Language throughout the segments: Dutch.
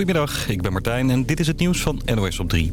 Goedemiddag, ik ben Martijn en dit is het nieuws van NOS op 3.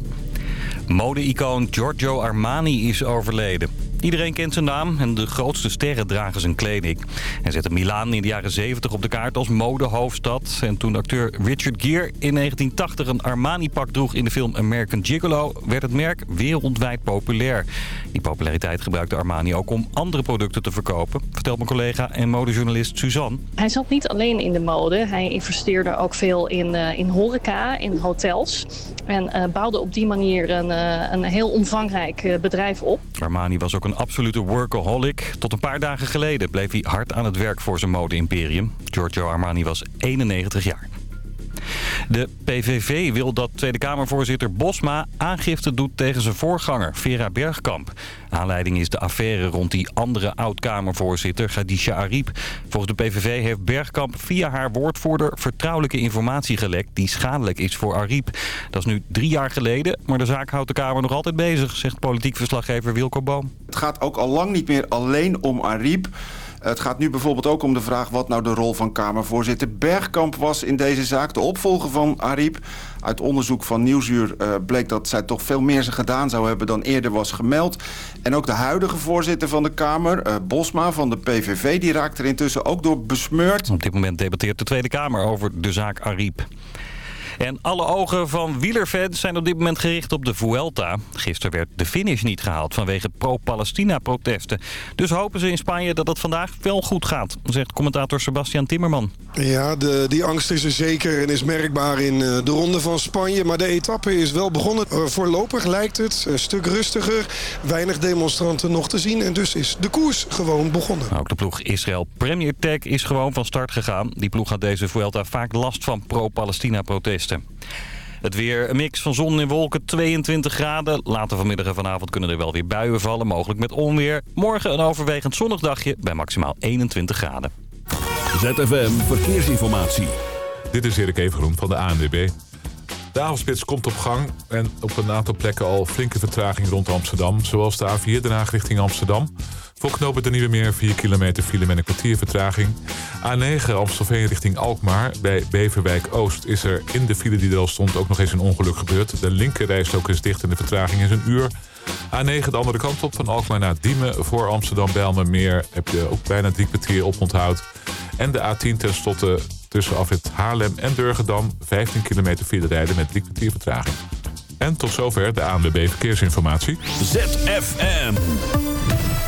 Mode-icoon Giorgio Armani is overleden. Iedereen kent zijn naam en de grootste sterren dragen zijn kleding. Hij zette Milaan in de jaren 70 op de kaart als modehoofdstad. En toen acteur Richard Gere in 1980 een Armani-pak droeg in de film American Gigolo... werd het merk wereldwijd populair. Die populariteit gebruikte Armani ook om andere producten te verkopen... vertelt mijn collega en modejournalist Suzanne. Hij zat niet alleen in de mode. Hij investeerde ook veel in, uh, in horeca, in hotels. En uh, bouwde op die manier een, uh, een heel omvangrijk bedrijf op. Armani was ook een absolute workaholic. Tot een paar dagen geleden bleef hij hard aan het werk voor zijn mode-imperium. Giorgio Armani was 91 jaar. De PVV wil dat Tweede Kamervoorzitter Bosma aangifte doet tegen zijn voorganger Vera Bergkamp. Aanleiding is de affaire rond die andere oud-Kamervoorzitter Khadija Ariep. Volgens de PVV heeft Bergkamp via haar woordvoerder vertrouwelijke informatie gelekt die schadelijk is voor Ariep. Dat is nu drie jaar geleden, maar de zaak houdt de Kamer nog altijd bezig, zegt politiek verslaggever Wilco Boom. Het gaat ook al lang niet meer alleen om Ariep. Het gaat nu bijvoorbeeld ook om de vraag wat nou de rol van Kamervoorzitter Bergkamp was in deze zaak. De opvolger van Ariep. Uit onderzoek van Nieuwsuur uh, bleek dat zij toch veel meer gedaan zou hebben dan eerder was gemeld. En ook de huidige voorzitter van de Kamer, uh, Bosma van de PVV, die raakt er intussen ook door besmeurd. Op dit moment debatteert de Tweede Kamer over de zaak Ariep. En alle ogen van wielerfans zijn op dit moment gericht op de Vuelta. Gisteren werd de finish niet gehaald vanwege pro-Palestina-protesten. Dus hopen ze in Spanje dat het vandaag wel goed gaat, zegt commentator Sebastian Timmerman. Ja, de, die angst is er zeker en is merkbaar in eh, de ronde van Spanje. Maar de etappe is wel begonnen. Eh, voorlopig lijkt het een stuk rustiger. Weinig demonstranten nog te zien. En dus is de koers gewoon begonnen. Ook de ploeg Israël Premier Tech is gewoon van start gegaan. Die ploeg had deze Vuelta vaak last van pro-Palestina-protesten. Het weer, een mix van zon en wolken, 22 graden. Later vanmiddag en vanavond kunnen er wel weer buien vallen, mogelijk met onweer. Morgen een overwegend zonnig dagje bij maximaal 21 graden. ZFM Verkeersinformatie. Dit is Erik Evengroen van de ANWB. De avondspits komt op gang en op een aantal plekken al flinke vertraging rond Amsterdam. Zoals de A4 Den Haag richting Amsterdam. Voor knopen de Nieuwe Meer 4 kilometer file met een kwartier vertraging. A9 Amstelveen richting Alkmaar. Bij Beverwijk Oost is er in de file die er al stond ook nog eens een ongeluk gebeurd. De linkerrijstok is dicht en de vertraging is een uur. A9 de andere kant op van Alkmaar naar Diemen. Voor Amsterdam Bijlmermeer heb je ook bijna drie kwartier op onthoud. En de A10 tenslotte tussen afrit Haarlem en Durgedam. 15 kilometer file rijden met drie kwartier vertraging. En tot zover de ANWB Verkeersinformatie. ZFM.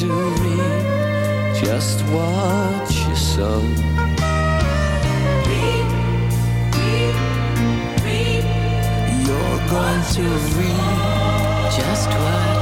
to me just what you. Reap, reap, reap. You're going to reap just what.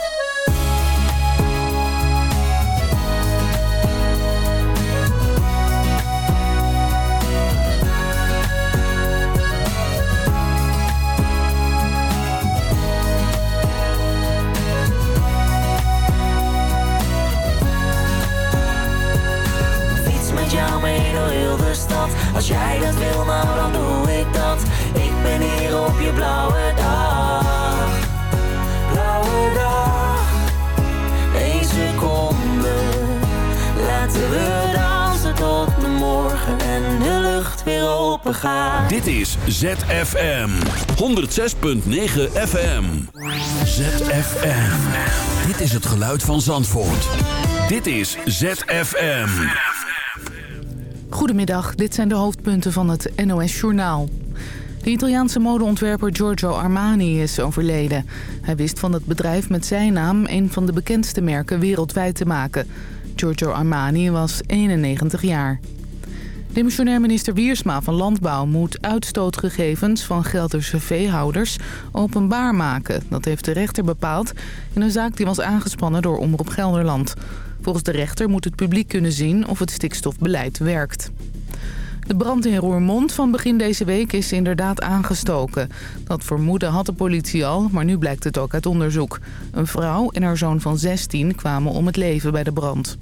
Als jij dat wil, nou dan doe ik dat. Ik ben hier op je blauwe dag. Blauwe dag, één seconde. Laten we dansen tot de morgen en de lucht weer open gaat. Dit is ZFM 106.9 FM. ZFM. Dit is het geluid van Zandvoort. Dit is ZFM. Goedemiddag, dit zijn de hoofdpunten van het NOS-journaal. De Italiaanse modeontwerper Giorgio Armani is overleden. Hij wist van het bedrijf met zijn naam een van de bekendste merken wereldwijd te maken. Giorgio Armani was 91 jaar. Demissionair minister Wiersma van Landbouw moet uitstootgegevens van Gelderse veehouders openbaar maken. Dat heeft de rechter bepaald in een zaak die was aangespannen door Omroep Gelderland. Volgens de rechter moet het publiek kunnen zien of het stikstofbeleid werkt. De brand in Roermond van begin deze week is inderdaad aangestoken. Dat vermoeden had de politie al, maar nu blijkt het ook uit onderzoek. Een vrouw en haar zoon van 16 kwamen om het leven bij de brand.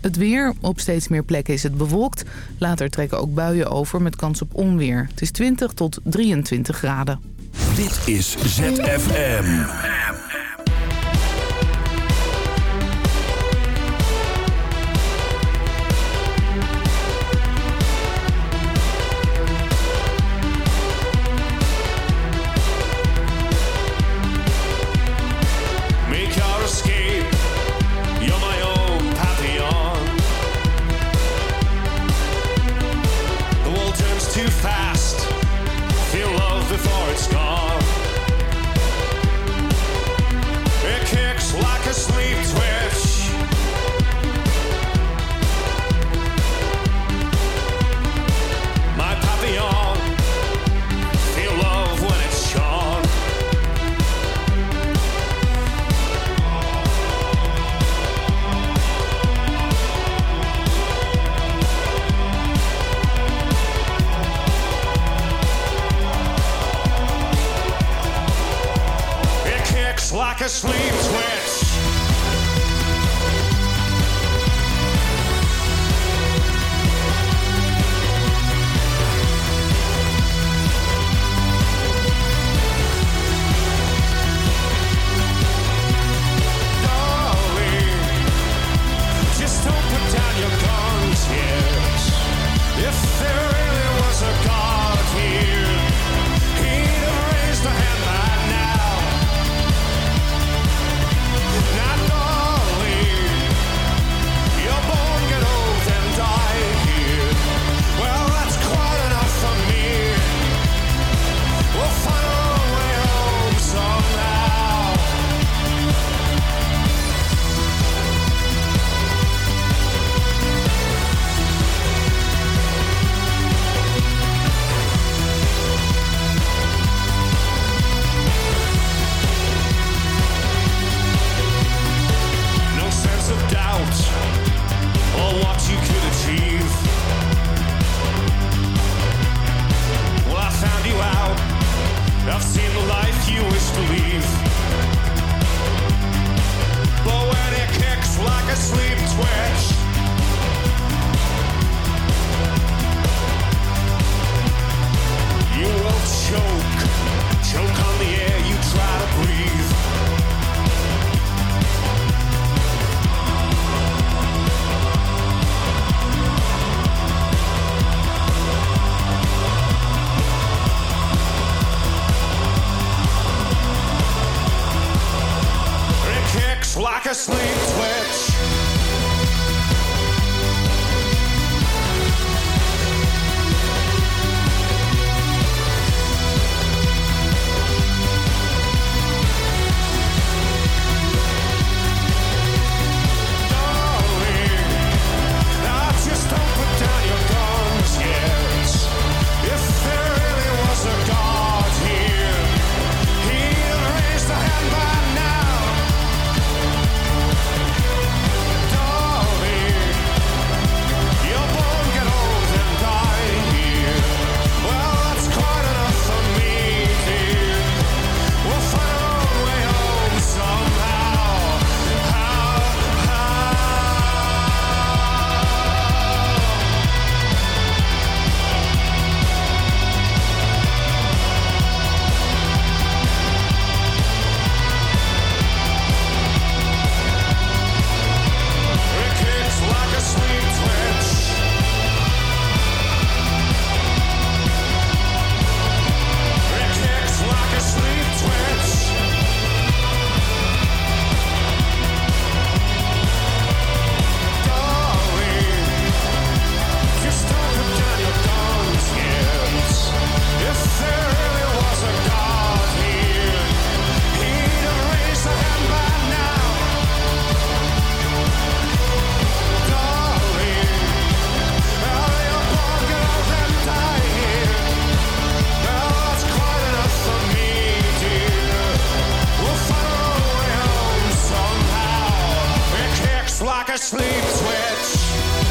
Het weer. Op steeds meer plekken is het bewolkt. Later trekken ook buien over met kans op onweer. Het is 20 tot 23 graden. Dit is ZFM. Sleep a sleep twitch. switch.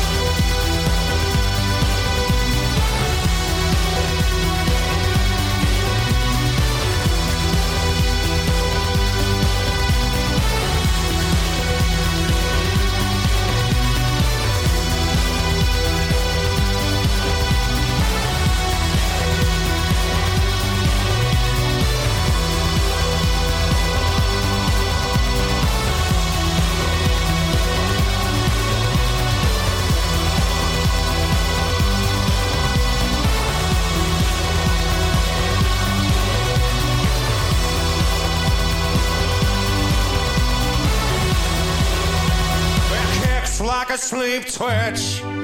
A sleep twitch.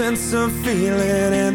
Sense of feeling.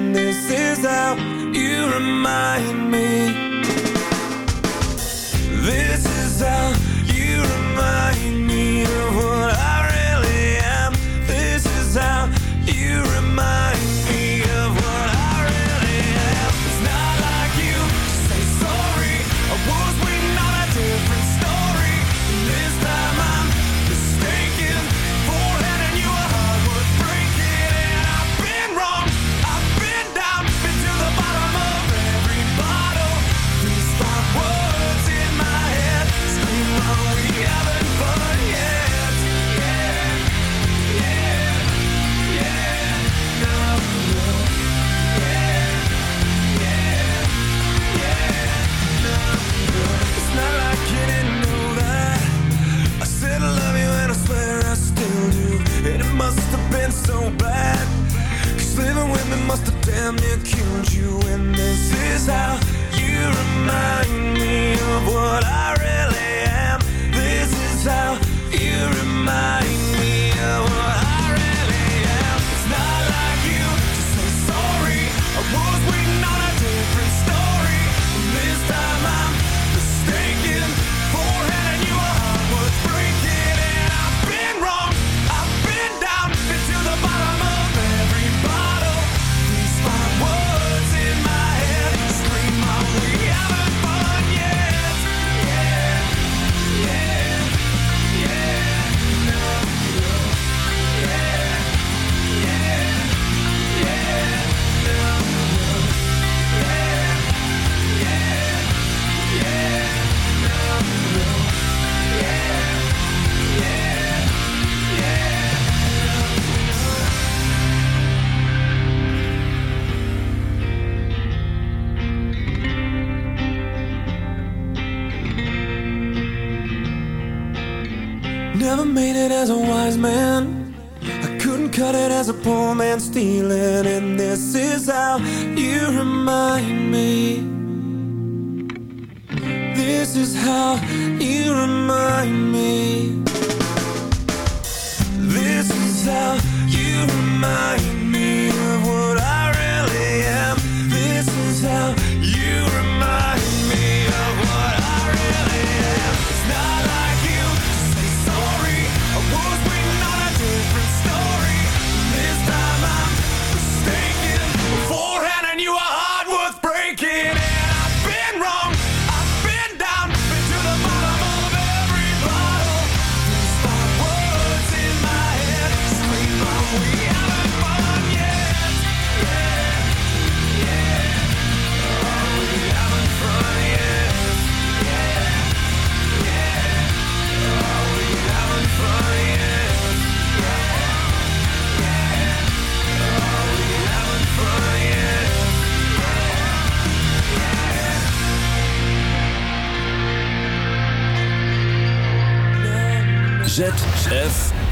How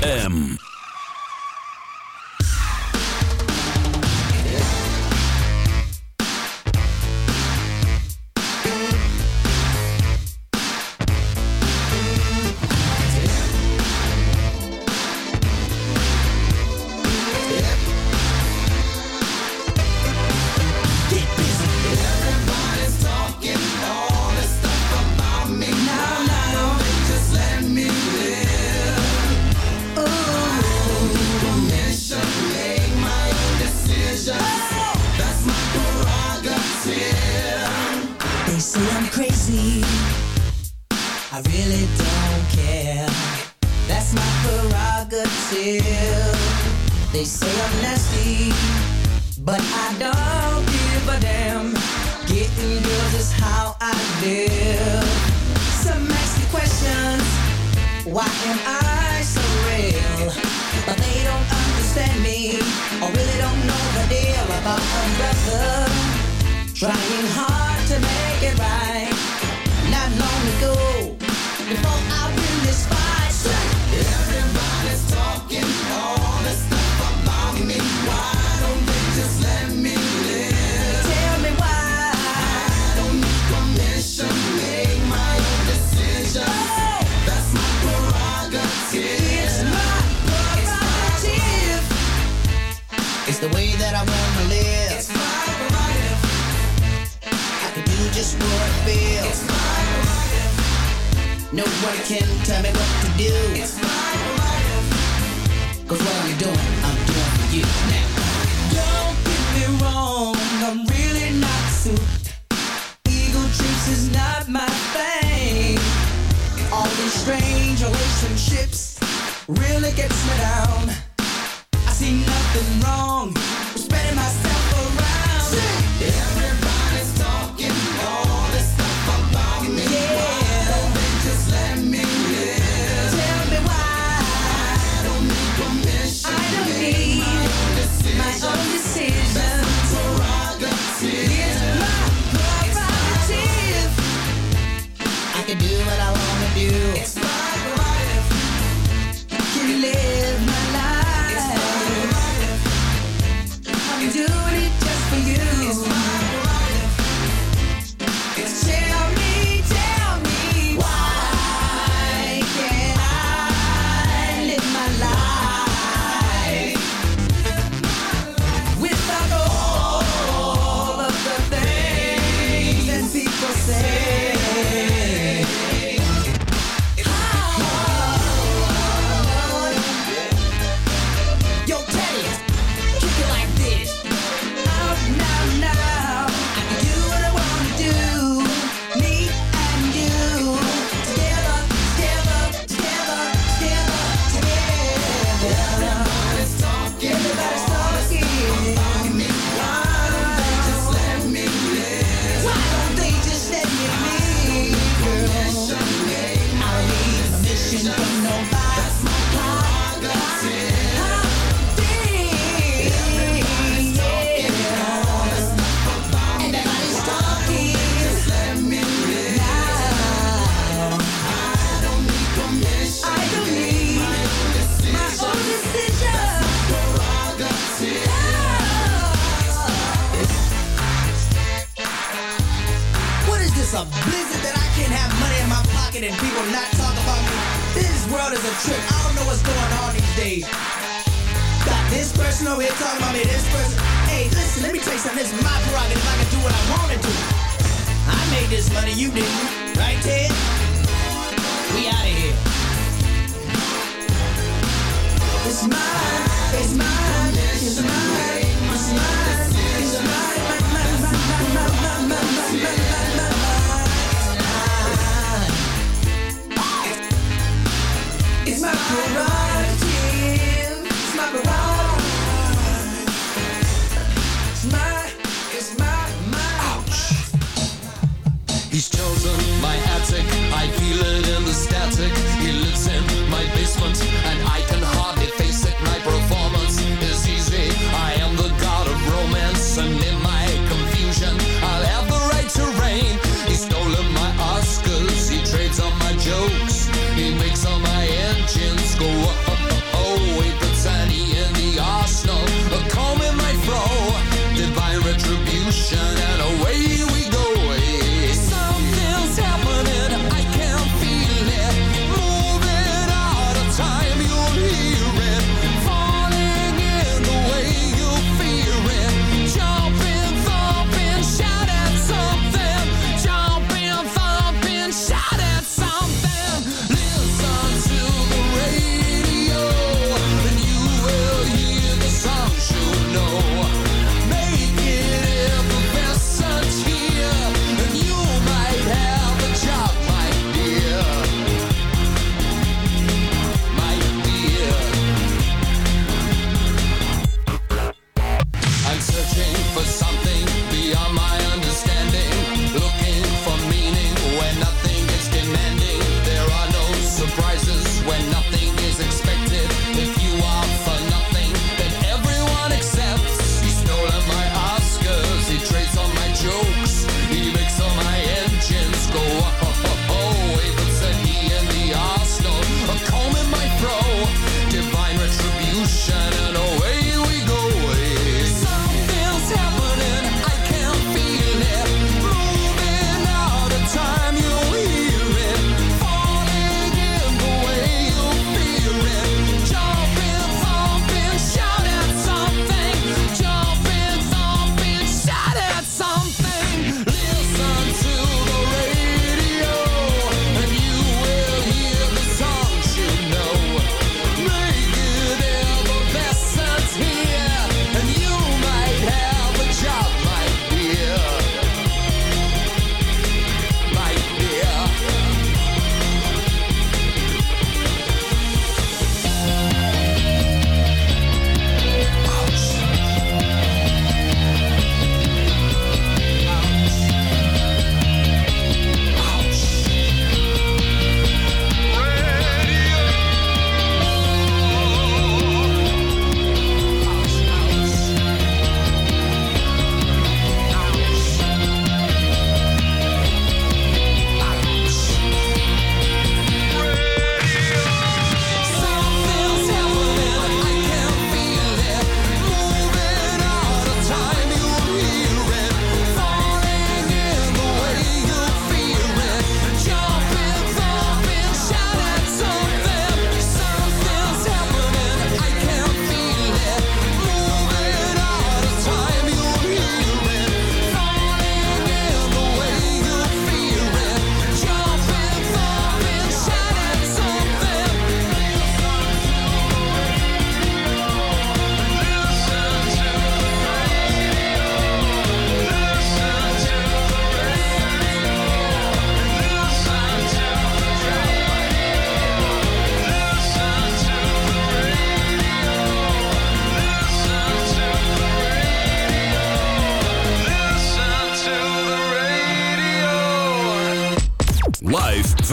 M. my trying hard. working, tell me what to do. It's my life. Cause what are we doing?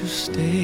you stay?